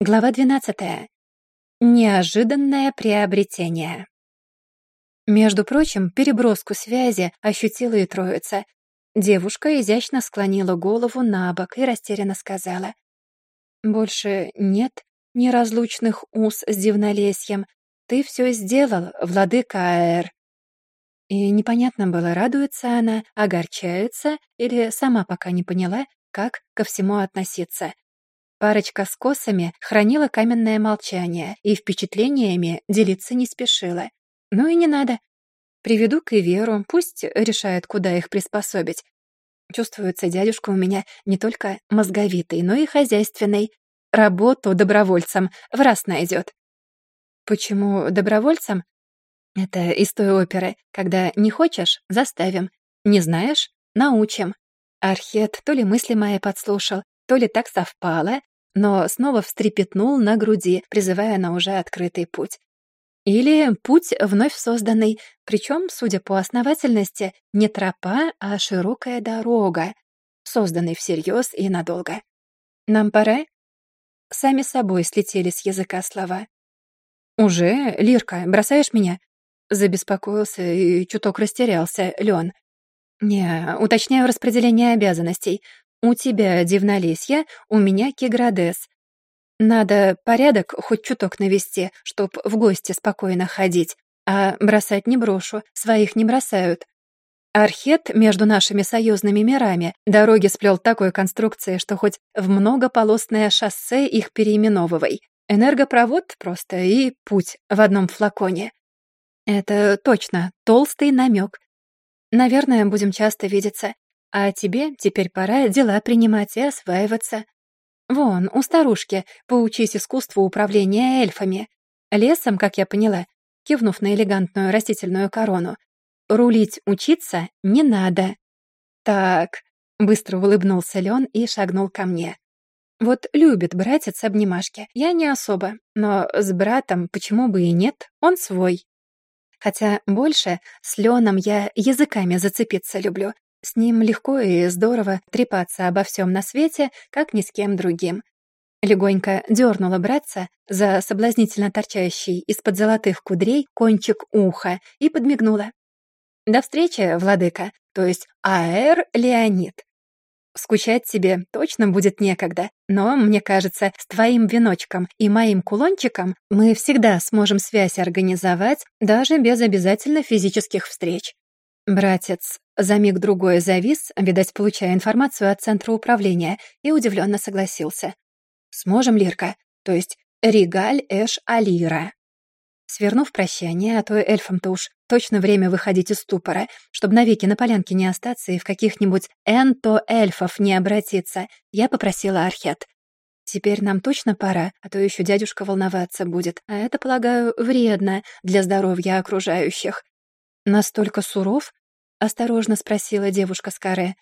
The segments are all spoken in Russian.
Глава 12. Неожиданное приобретение. Между прочим, переброску связи ощутила и троица. Девушка изящно склонила голову на бок и растерянно сказала. «Больше нет неразлучных уз с дивнолесьем. Ты все сделал, владыка Аэр». И непонятно было, радуется она, огорчается или сама пока не поняла, как ко всему относиться — Парочка с косами хранила каменное молчание и впечатлениями делиться не спешила. Ну и не надо. Приведу к Иверу, пусть решает, куда их приспособить. Чувствуется, дядюшка у меня не только мозговитый, но и хозяйственный. Работу добровольцам в раз найдет. Почему добровольцам? Это из той оперы, когда не хочешь — заставим, не знаешь — научим. Архет то ли мысли мои подслушал, то ли так совпало, но снова встрепетнул на груди, призывая на уже открытый путь. Или путь вновь созданный, причем, судя по основательности, не тропа, а широкая дорога, созданный всерьез и надолго. «Нам пора?» Сами собой слетели с языка слова. «Уже, Лирка, бросаешь меня?» Забеспокоился и чуток растерялся Лен. «Не, уточняю распределение обязанностей. У тебя дивнолесье, у меня киградес. Надо порядок хоть чуток навести, чтоб в гости спокойно ходить. А бросать не брошу, своих не бросают. Архет между нашими союзными мирами дороги сплел такой конструкции, что хоть в многополосное шоссе их переименовывай. Энергопровод просто и путь в одном флаконе. Это точно толстый намек. Наверное, будем часто видеться. А тебе теперь пора дела принимать и осваиваться. Вон, у старушки поучись искусству управления эльфами. Лесом, как я поняла, кивнув на элегантную растительную корону, рулить учиться не надо. Так, быстро улыбнулся Лен и шагнул ко мне. Вот любит братец обнимашки, я не особо, но с братом почему бы и нет, он свой. Хотя больше с Леном я языками зацепиться люблю, с ним легко и здорово трепаться обо всем на свете, как ни с кем другим. Легонько дернула братца за соблазнительно торчащий из-под золотых кудрей кончик уха и подмигнула. «До встречи, владыка, то есть А.Р. Леонид. Скучать тебе точно будет некогда, но, мне кажется, с твоим веночком и моим кулончиком мы всегда сможем связь организовать даже без обязательно физических встреч. Братец за миг-другой завис, видать, получая информацию от Центра управления, и удивленно согласился. «Сможем, Лирка? То есть Ригаль Эш Алира». Свернув прощание, а то эльфам-то уж точно время выходить из ступора, чтобы навеки на полянке не остаться и в каких-нибудь энто эльфов не обратиться, я попросила Архет. «Теперь нам точно пора, а то еще дядюшка волноваться будет, а это, полагаю, вредно для здоровья окружающих». Настолько суров, — осторожно спросила девушка с каре.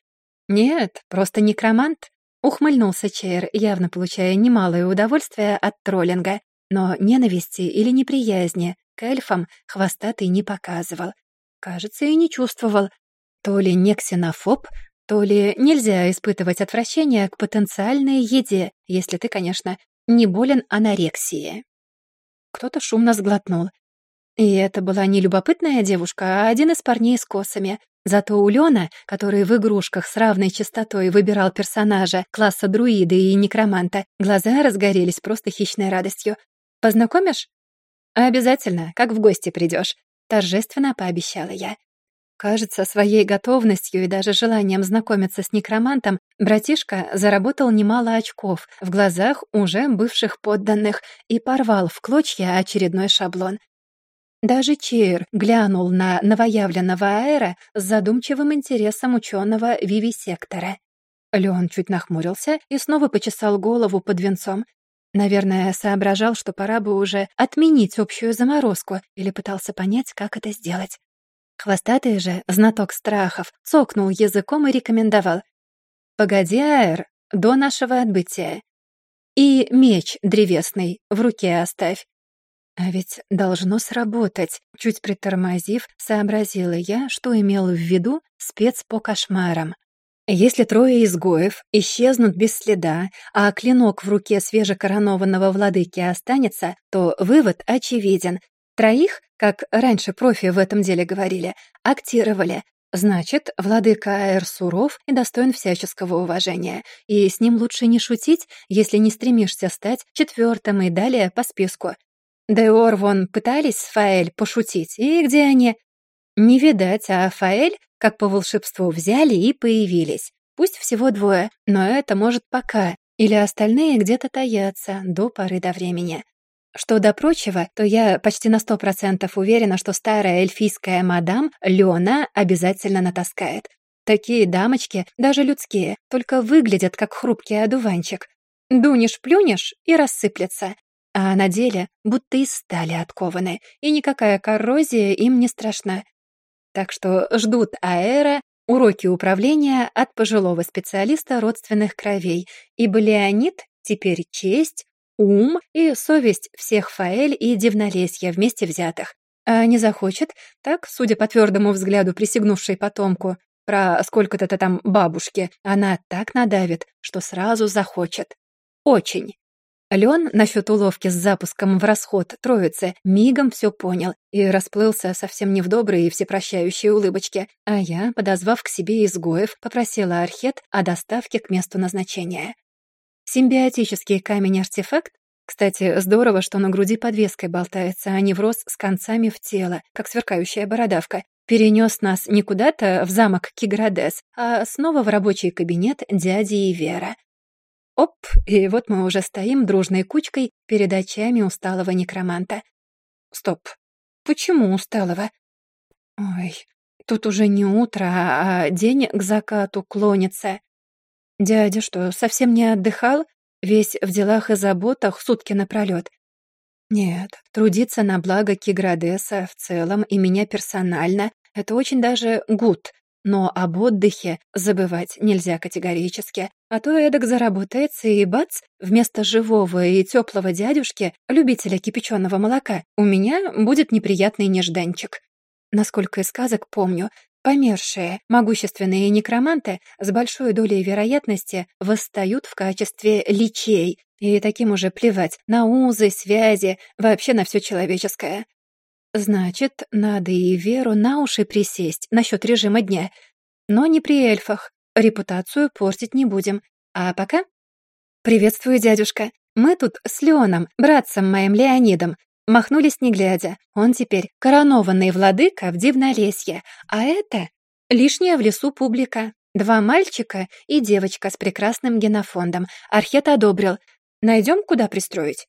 «Нет, просто некромант», — ухмыльнулся Чейр, явно получая немалое удовольствие от троллинга. Но ненависти или неприязни к эльфам хвостатый не показывал. Кажется, и не чувствовал. То ли не ксенофоб, то ли нельзя испытывать отвращение к потенциальной еде, если ты, конечно, не болен анорексией. Кто-то шумно сглотнул. И это была не любопытная девушка, а один из парней с косами. Зато у Лёна, который в игрушках с равной частотой выбирал персонажа класса друида и некроманта, глаза разгорелись просто хищной радостью. «Познакомишь?» «Обязательно, как в гости придёшь», — торжественно пообещала я. Кажется, своей готовностью и даже желанием знакомиться с некромантом братишка заработал немало очков в глазах уже бывших подданных и порвал в клочья очередной шаблон. Даже Чейр глянул на новоявленного аэра с задумчивым интересом ученого вивисектора. Леон чуть нахмурился и снова почесал голову под венцом. Наверное, соображал, что пора бы уже отменить общую заморозку или пытался понять, как это сделать. Хвостатый же, знаток страхов, цокнул языком и рекомендовал. «Погоди, Аэр, до нашего отбытия. И меч древесный в руке оставь. А ведь должно сработать. Чуть притормозив, сообразила я, что имел в виду спец по кошмарам. Если трое изгоев исчезнут без следа, а клинок в руке свежекоронованного владыки останется, то вывод очевиден. Троих, как раньше профи в этом деле говорили, актировали. Значит, владыка Аэр суров и достоин всяческого уважения, и с ним лучше не шутить, если не стремишься стать четвертым и далее по списку. Деор вон пытались с Фаэль пошутить, и где они? Не видать, а Фаэль, как по волшебству, взяли и появились. Пусть всего двое, но это может пока, или остальные где-то таятся до поры до времени. Что до прочего, то я почти на сто процентов уверена, что старая эльфийская мадам Лена обязательно натаскает. Такие дамочки, даже людские, только выглядят как хрупкий одуванчик. Дунешь-плюнешь и рассыплется а на деле будто из стали откованы, и никакая коррозия им не страшна. Так что ждут аэра уроки управления от пожилого специалиста родственных кровей, ибо Леонид теперь честь, ум и совесть всех Фаэль и Дивнолесья вместе взятых. А не захочет, так, судя по твердому взгляду присягнувшей потомку, про сколько-то там бабушки, она так надавит, что сразу захочет. Очень. Лен насчет уловки с запуском в расход троицы мигом все понял и расплылся совсем не в добрые и всепрощающие улыбочки, а я, подозвав к себе изгоев, попросила Архет о доставке к месту назначения. Симбиотический камень-артефакт? Кстати, здорово, что на груди подвеской болтается, а не врос с концами в тело, как сверкающая бородавка, перенес нас не куда-то в замок Киградес, а снова в рабочий кабинет дяди и Вера. Оп, и вот мы уже стоим дружной кучкой перед очами усталого некроманта. Стоп. Почему усталого? Ой, тут уже не утро, а день к закату клонится. Дядя что, совсем не отдыхал? Весь в делах и заботах сутки напролёт. Нет, трудиться на благо Киградеса в целом и меня персонально — это очень даже гуд, но об отдыхе забывать нельзя категорически. А то эдак заработается и бац, вместо живого и теплого дядюшки, любителя кипяченого молока, у меня будет неприятный нежданчик. Насколько из сказок помню, помершие, могущественные некроманты с большой долей вероятности восстают в качестве личей, и таким уже плевать на узы, связи, вообще на все человеческое. Значит, надо и Веру на уши присесть насчет режима дня. Но не при эльфах репутацию портить не будем. А пока... «Приветствую, дядюшка. Мы тут с Леоном, братцем моим Леонидом. Махнулись не глядя. Он теперь коронованный владыка в Дивнолесье. А это лишняя в лесу публика. Два мальчика и девочка с прекрасным генофондом. Архет одобрил. Найдем, куда пристроить?»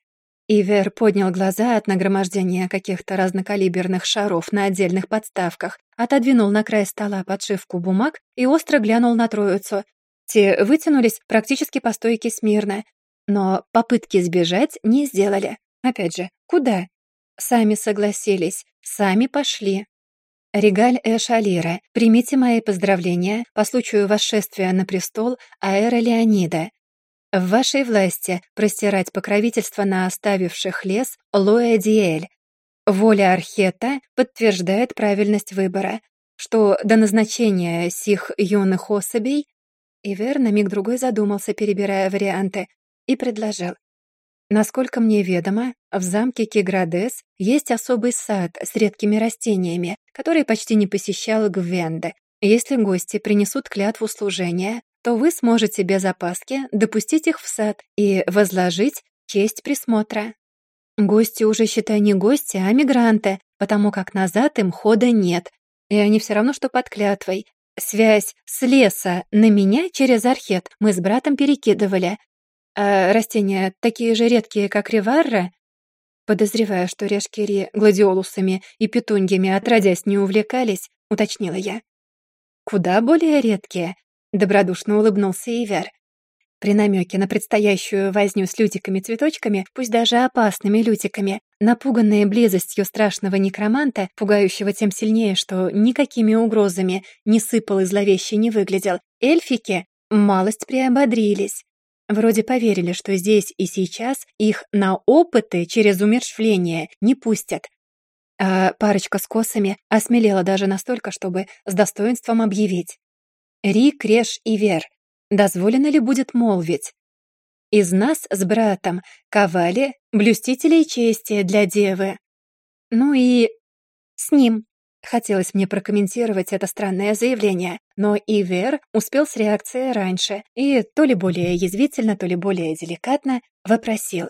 Ивер поднял глаза от нагромождения каких-то разнокалиберных шаров на отдельных подставках, отодвинул на край стола подшивку бумаг и остро глянул на троицу. Те вытянулись практически по стойке смирно, но попытки сбежать не сделали. Опять же, куда? Сами согласились, сами пошли. Регаль Эшалира, примите мои поздравления по случаю восшествия на престол Аэра Леонида. В вашей власти простирать покровительство на оставивших лес Лоя Диэль. Воля Архета подтверждает правильность выбора, что до назначения сих юных особей Ивер на миг-другой задумался, перебирая варианты, и предложил. Насколько мне ведомо, в замке Киградес есть особый сад с редкими растениями, который почти не посещал Гвенда. Если гости принесут клятву служения, то вы сможете без опаски допустить их в сад и возложить честь присмотра. Гости уже, считай, не гости, а мигранты, потому как назад им хода нет, и они все равно, что под клятвой. Связь с леса на меня через архет мы с братом перекидывали. А растения такие же редкие, как реварра, подозревая, что решкири гладиолусами и петуньями отродясь не увлекались, уточнила я. Куда более редкие, Добродушно улыбнулся Ивер. При намеке на предстоящую возню с лютиками-цветочками, пусть даже опасными лютиками, напуганные близостью страшного некроманта, пугающего тем сильнее, что никакими угрозами не сыпал и зловеще не выглядел, эльфики малость приободрились. Вроде поверили, что здесь и сейчас их на опыты через умершвление не пустят. А парочка с косами осмелела даже настолько, чтобы с достоинством объявить. Ри, Креш и Вер, дозволено ли будет молвить? Из нас с братом ковали блюстителей чести для девы. Ну и... с ним. Хотелось мне прокомментировать это странное заявление, но Ивер успел с реакцией раньше и то ли более язвительно, то ли более деликатно вопросил.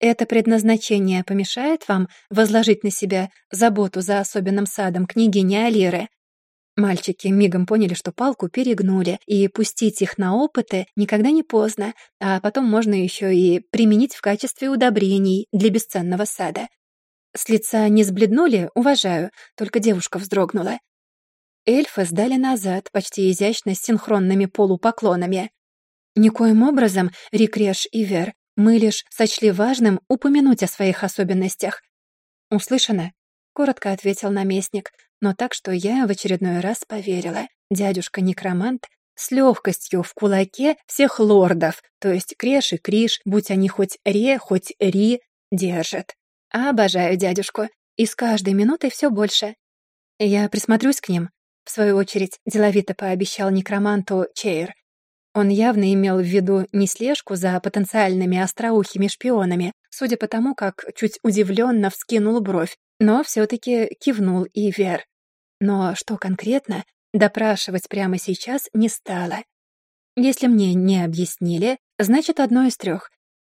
«Это предназначение помешает вам возложить на себя заботу за особенным садом княгини Алиры?» Мальчики мигом поняли, что палку перегнули, и пустить их на опыты никогда не поздно, а потом можно еще и применить в качестве удобрений для бесценного сада. С лица не сбледнули, уважаю, только девушка вздрогнула. Эльфы сдали назад, почти изящно, с синхронными полупоклонами. Никоим образом, Рикреш и Вер, мы лишь сочли важным упомянуть о своих особенностях. «Услышано?» — коротко ответил наместник но так, что я в очередной раз поверила. Дядюшка-некромант с легкостью в кулаке всех лордов, то есть Креш и Криш, будь они хоть Ре, хоть Ри, держит. Обожаю дядюшку, и с каждой минутой все больше. Я присмотрюсь к ним. В свою очередь, деловито пообещал некроманту Чейр. Он явно имел в виду не слежку за потенциальными остроухими шпионами, судя по тому, как чуть удивленно вскинул бровь, но все таки кивнул Ивер. Но что конкретно, допрашивать прямо сейчас не стало. Если мне не объяснили, значит, одно из трех.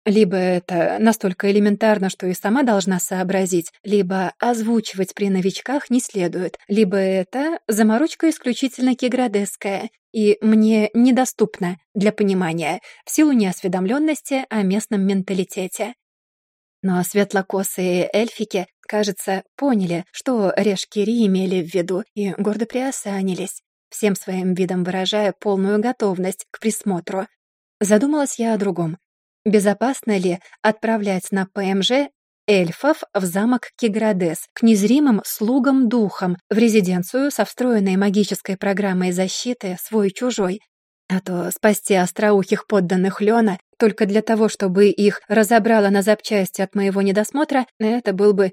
Либо это настолько элементарно, что и сама должна сообразить, либо озвучивать при новичках не следует, либо это заморочка исключительно киградеская и мне недоступна для понимания в силу неосведомленности о местном менталитете. Но светлокосые эльфики, кажется, поняли, что решкири имели в виду и гордо приосанились, всем своим видом выражая полную готовность к присмотру. Задумалась я о другом. Безопасно ли отправлять на ПМЖ эльфов в замок Киградес к незримым слугам-духам в резиденцию со встроенной магической программой защиты «Свой-чужой», а то спасти остроухих подданных Лёна только для того, чтобы их разобрала на запчасти от моего недосмотра, это был бы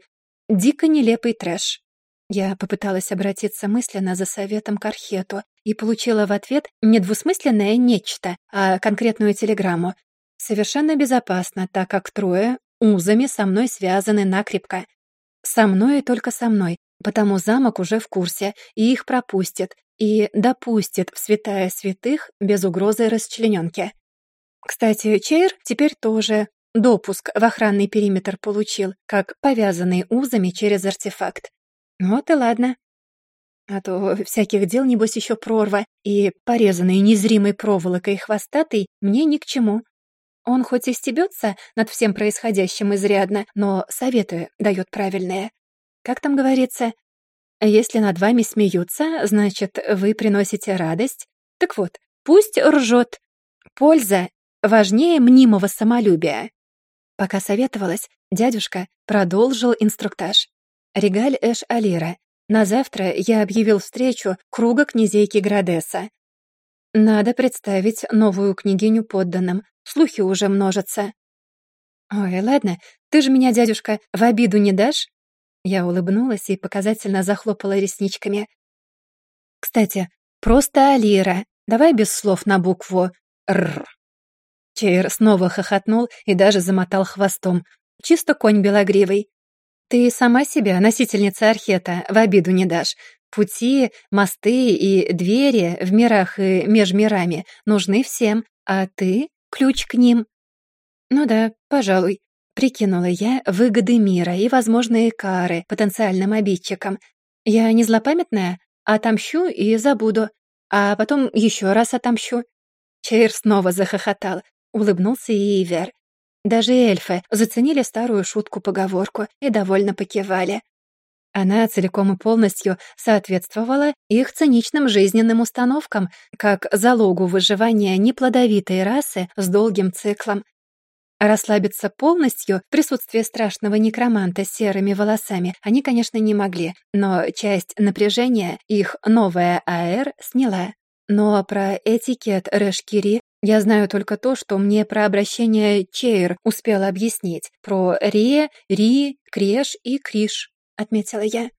дико нелепый трэш. Я попыталась обратиться мысленно за советом к Архету и получила в ответ не двусмысленное нечто, а конкретную телеграмму. Совершенно безопасно, так как трое узами со мной связаны накрепко. Со мной и только со мной, потому замок уже в курсе, и их пропустит, и допустит в святая святых без угрозы расчлененки. Кстати, Чейр теперь тоже допуск в охранный периметр получил, как повязанный узами через артефакт. Вот и ладно. А то всяких дел, небось, еще прорва, и порезанный незримой проволокой хвостатый мне ни к чему. Он хоть и стебется над всем происходящим изрядно, но советы дает правильные. Как там говорится, если над вами смеются, значит, вы приносите радость. Так вот, пусть ржет. Польза важнее мнимого самолюбия. Пока советовалась, дядюшка продолжил инструктаж. Регаль Эш Алира. На завтра я объявил встречу круга князей Киградеса. Надо представить новую княгиню подданным. Слухи уже множатся. «Ой, ладно, ты же меня, дядюшка, в обиду не дашь?» Я улыбнулась и показательно захлопала ресничками. «Кстати, просто Алира. Давай без слов на букву «Р». Чейр снова хохотнул и даже замотал хвостом. «Чисто конь белогривый. Ты сама себя, носительница Архета, в обиду не дашь. Пути, мосты и двери в мирах и межмирами нужны всем, а ты — ключ к ним». «Ну да, пожалуй», — прикинула я выгоды мира и возможные кары потенциальным обидчикам. «Я не злопамятная? Отомщу и забуду. А потом еще раз отомщу». Чейр снова захохотал улыбнулся ей Ивер. Даже эльфы заценили старую шутку-поговорку и довольно покивали. Она целиком и полностью соответствовала их циничным жизненным установкам, как залогу выживания неплодовитой расы с долгим циклом. Расслабиться полностью в присутствии страшного некроманта с серыми волосами они, конечно, не могли, но часть напряжения их новая АР сняла. Но про этикет Решкири я знаю только то, что мне про обращение Чейр успела объяснить, про Ре, Ри, Креш и Криш, отметила я.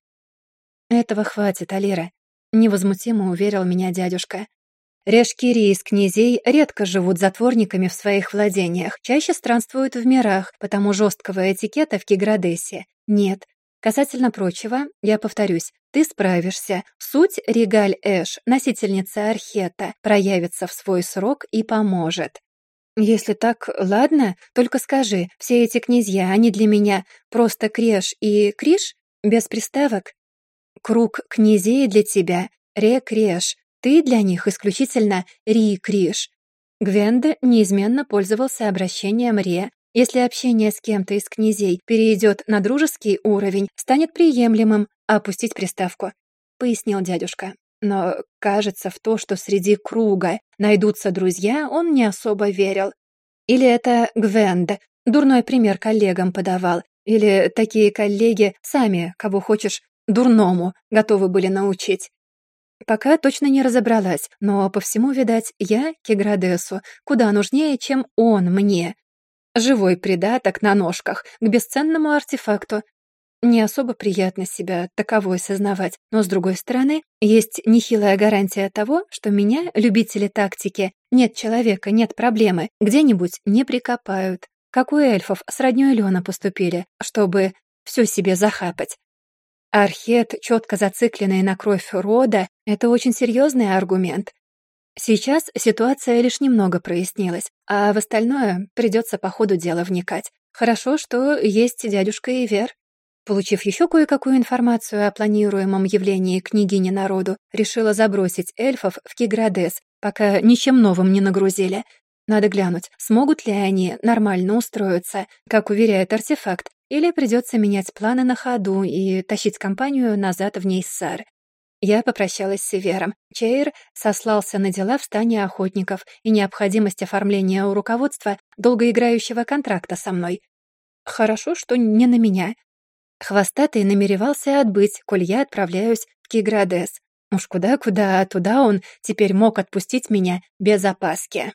Этого хватит, Алира, невозмутимо уверил меня дядюшка. Решкири из князей редко живут затворниками в своих владениях, чаще странствуют в мирах, потому жесткого этикета в Киградесе нет. Касательно прочего, я повторюсь, ты справишься. Суть Регаль Эш, носительница Архета, проявится в свой срок и поможет. «Если так, ладно, только скажи, все эти князья, они для меня просто Креш и Криш? Без приставок?» «Круг князей для тебя — Ре-Креш, ты для них исключительно Ри-Криш». Гвенда неизменно пользовался обращением Ре. Если общение с кем-то из князей перейдет на дружеский уровень, станет приемлемым, опустить приставку», — пояснил дядюшка. Но, кажется, в то, что среди круга найдутся друзья, он не особо верил. Или это Гвенда, дурной пример коллегам подавал, или такие коллеги сами, кого хочешь, дурному готовы были научить. Пока точно не разобралась, но по всему, видать, я Кеградесу куда нужнее, чем он мне. Живой придаток на ножках к бесценному артефакту, не особо приятно себя таковой сознавать, но, с другой стороны, есть нехилая гарантия того, что меня, любители тактики, нет человека, нет проблемы, где-нибудь не прикопают, как у эльфов с роднёй Лёна поступили, чтобы всё себе захапать. Архет, чётко зацикленный на кровь рода, это очень серьёзный аргумент. Сейчас ситуация лишь немного прояснилась, а в остальное придётся по ходу дела вникать. Хорошо, что есть дядюшка Ивер. Получив еще кое-какую информацию о планируемом явлении княгини народу, решила забросить эльфов в Киградес, пока ничем новым не нагрузили. Надо глянуть, смогут ли они нормально устроиться, как уверяет артефакт, или придется менять планы на ходу и тащить компанию назад в Нейссар. Я попрощалась с Севером. Чейр сослался на дела в стане охотников и необходимость оформления у руководства долгоиграющего контракта со мной. Хорошо, что не на меня — Хвостатый намеревался отбыть, коль я отправляюсь в Киградес. Уж куда-куда, а туда он теперь мог отпустить меня без опаски.